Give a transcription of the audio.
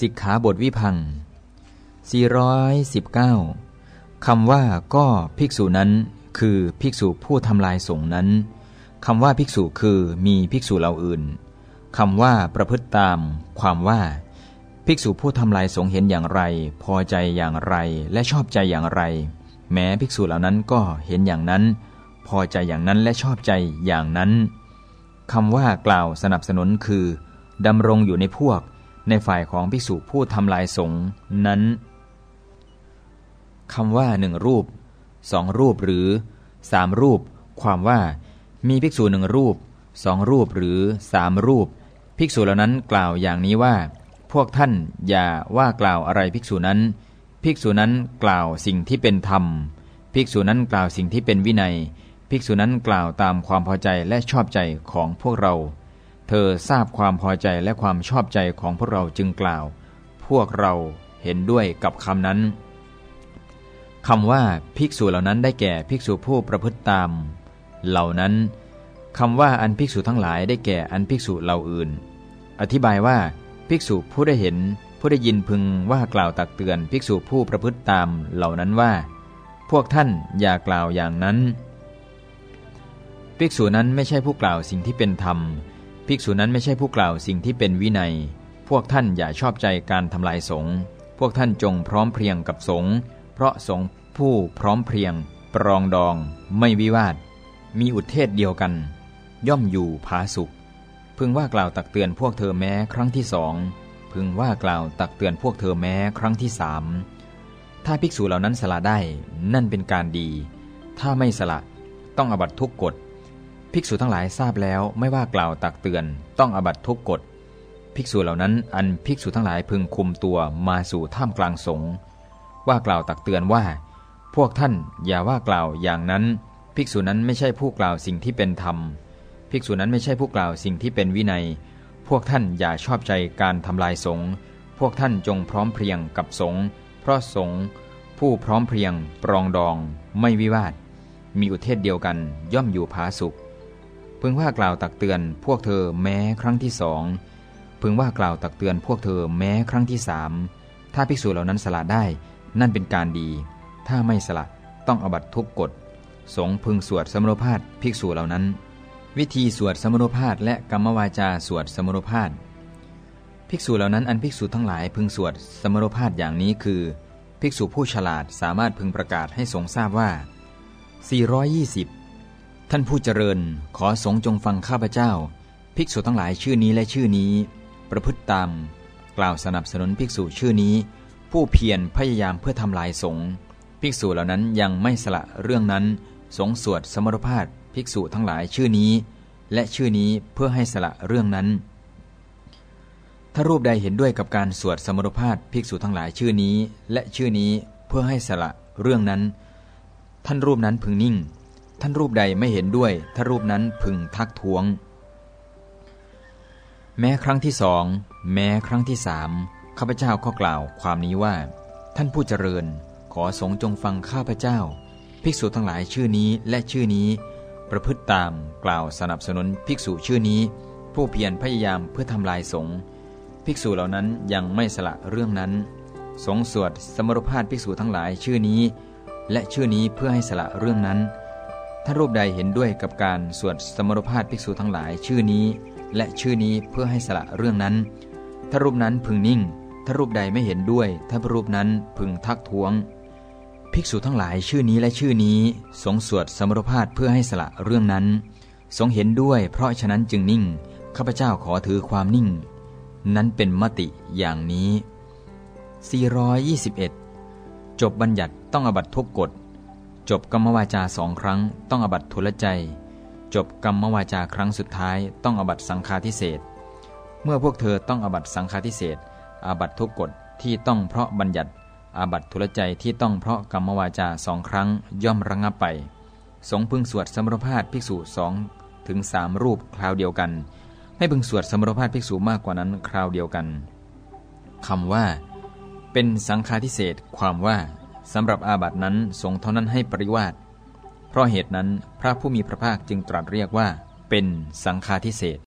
สิกขาบทวิพัง 419คำว่าก็ภิกษุนั้น คือภิกษุผู้ทำลายสงนั้นคำว่าภิกษุคือมีภิกษุเหล่าอื่นคำว่าประพฤติตาม ความว่า ภิกษุผู้ทำลายสงเห็นอย่างไร พอใจอย่างไรและชอบใจอย่างไร แม้ภิกษุเหล่านั้นก็เห็นอย่างนั้น พอใจอย่างนั้นและชอบใจอย่างนั้นคำว่ากล่าวสนับสนุนคือดำรงอยู่ในพวก ในฝ่ายของภิกษุผู้ทำลายสงฆ์นั้นคำว่าหนึ่งรูปสองรูปหรือสามรูป ความว่า มีภิกษุหนึ่งรูปสองรูปหรือสามรูป ภิกษุเหล่านั้นกล่าวอย่างนี้ว่า พวกท่านอย่าว่ากล่าวอะไรภิกษุนั้น ภิกษุนั้นกล่าวสิ่งที่เป็นธรรม ภิกษุนั้นกล่าวสิ่งที่เป็นวินัย ภิกษุนั้นกล่าวตามความพอใจและชอบใจของพวกเรา เธอทราบความพอใจและความชอบใจของพวกเราจึงกล่าว พวกเราเห็นด้วยกับคำนั้นคำว่าภิกษุเหล่านั้นได้แก่ภิกษุผู้ประพฤติตาม เหล่านั้นคำว่าอันภิกษุทั้งหลายได้แก่อันภิกษุเหล่าอื่น อธิบายว่าภิกษุผู้ได้เห็นผู้ได้ยินพึงว่ากล่าวตักเตือนภิกษุผู้ประพฤติตามเหล่านั้นว่า พวกท่านอย่ากล่าวอย่างนั้น ภิกษุนั้นไม่ใช่ผู้กล่าวสิ่งที่เป็นธรรม ภิกษุนั้นไม่ใช่ผู้กล่าวสิ่งที่เป็นวินัย พวกท่านอย่าชอบใจการทำลายสงฆ์พวกท่านจงพร้อมเพรียงกับสงฆ์เพราะสงฆ์ผู้พร้อมเพรียง ปรองดอง ไม่วิวาท มีอุทเทศเดียวกัน ย่อมอยู่ผาสุข พึงว่ากล่าวตักเตือนพวกเธอแม้ครั้งที่สองพึงว่ากล่าวตักเตือนพวกเธอแม้ครั้งที่สามถ้าภิกษุเหล่านั้นสละได้นั่นเป็นการดี ถ้าไม่สละต้องอบัตทุกกฎ ภิกษุทั้งหลายทราบแล้วไม่ว่ากล่าวตักเตือน ต้องอบัตทุกกฎ ภิกษุเหล่านั้นอันภิกษุทั้งหลายพึงคุมตัวมาสู่ท่ามกลางสงว่ากล่าวตักเตือนว่า พวกท่านอย่าว่ากล่าวอย่างนั้น ภิกษุนั้นไม่ใช่ผู้กล่าวสิ่งที่เป็นธรรม ภิกษุนั้นไม่ใช่ผู้กล่าวสิ่งที่เป็นวินัย พวกท่านอย่าชอบใจการทำลายสงพวกท่านจงพร้อมเพรียงกับสงเพราะสงผู้พร้อมเพรียงปรองดอง ไม่วิวาท มีอุเทศเดียวกันย่อมอยู่ผาสุข พึงว่ากล่าวตักเตือนพวกเธอแม้ครั้งที่สอง พึงว่ากล่าวตักเตือนพวกเธอแม้ครั้งที่สามถ้าภิกษุเหล่านั้นสละได้ นั่นเป็นการดี ถ้าไม่สละต้องอบัตทุกกฎ สงพึงสวดสมโนภาสภิกษุเหล่านั้น วิธีสวดสมโนภาสและกรรมวาจาสวดสมโนภาสภิกษุเหล่านั้นอันภิกษุทั้งหลายพึงสวดสมโนภาสอย่างนี้คือ ภิกษุผู้ฉลาดสามารถพึงประกาศให้สงทราบว่า 420 ท่านผู้เจริญขอสงจงฟังข้าพเจ้า ภิกษุทั้งหลายชื่อนี้และชื่อนี้ ประพฤติตาม กล่าวสนับสนุนภิกษุชื่อนี้ ผู้เพียรพยายามเพื่อทำลายสงภิกษุเหล่านั้นยังไม่สละเรื่องนั้น สงสวดสมรภาพภิกษุทั้งหลายชื่อนี้ และชื่อนี้เพื่อให้สละเรื่องนั้น ถ้ารูปใดเห็นด้วยกับการสวดสมรภาพภิกษุทั้งหลายชื่อนี้ และชื่อนี้เพื่อให้สละเรื่องนั้น ท่านรูปนั้นพึงนิ่ง ท่านรูปใดไม่เห็นด้วย ถ้ารูปนั้นพึงทักท้วง แม้ครั้งที่สอง แม้ครั้งที่สามข้าพเจ้าก็กล่าวความนี้ว่า ท่านผู้เจริญ ขอสงจงฟังข้าพเจ้า ภิกษุทั้งหลายชื่อนี้และชื่อนี้ ประพฤติตามกล่าวสนับสนุนภิกษุชื่อนี้ ผู้เพียรพยายามเพื่อทำลายสงฆ์ภิกษุเหล่านั้นยังไม่สละเรื่องนั้น สงสวดสมรภาพภิกษุทั้งหลายชื่อนี้ และชื่อนี้เพื่อให้สละเรื่องนั้น ถ้ารูปใดเห็นด้วยกับการสวดสมรภาพภิกษุทั้งหลายชื่อนี้ และชื่อนี้เพื่อให้สละเรื่องนั้น ถ้ารูปนั้นพึงนิ่ง ถ้ารูปใดไม่เห็นด้วย ถ้ารูปนั้นพึงทักท้วง ภิกษุทั้งหลายชื่อนี้และชื่อนี้ สงสวดสมรภาพเพื่อให้สละเรื่องนั้น สงเห็นด้วย เพราะฉะนั้นจึงนิ่ง ข้าพเจ้าขอถือความนิ่ง นั้นเป็นมติอย่างนี้ 421 จบบัญญัติต้องอบัตทุกกฎ จบกรรมวาจาสองครั้ง ต้องอบัตทุลใจ จบกรรมวาจาครั้งสุดท้าย ต้องอบัตสังฆาทิเศษเมื่อพวกเธอต้องอบัตสังฆาทิเศษอาบัตทุกกฎที่ต้องเพราะบัญญัติอาบัตทุลใจที่ต้องเพราะกรรมวาจาสองครั้งย่อมระงับไป สงพึงสวดสมรภาพภิกษุสองถึงสามรูปคราวเดียวกัน ไม่พึงสวดสมรภาพภิกษุมากกว่านั้นคราวเดียวกันคำว่า เป็นสังฆาทิเศษความว่า สำหรับอาบัตินั้นทรงเท่านั้นให้ปริวาสเพราะเหตุนั้นพระผู้มีพระภาคจึงตรัสเรียกว่า เป็นสังฆาทิเศษ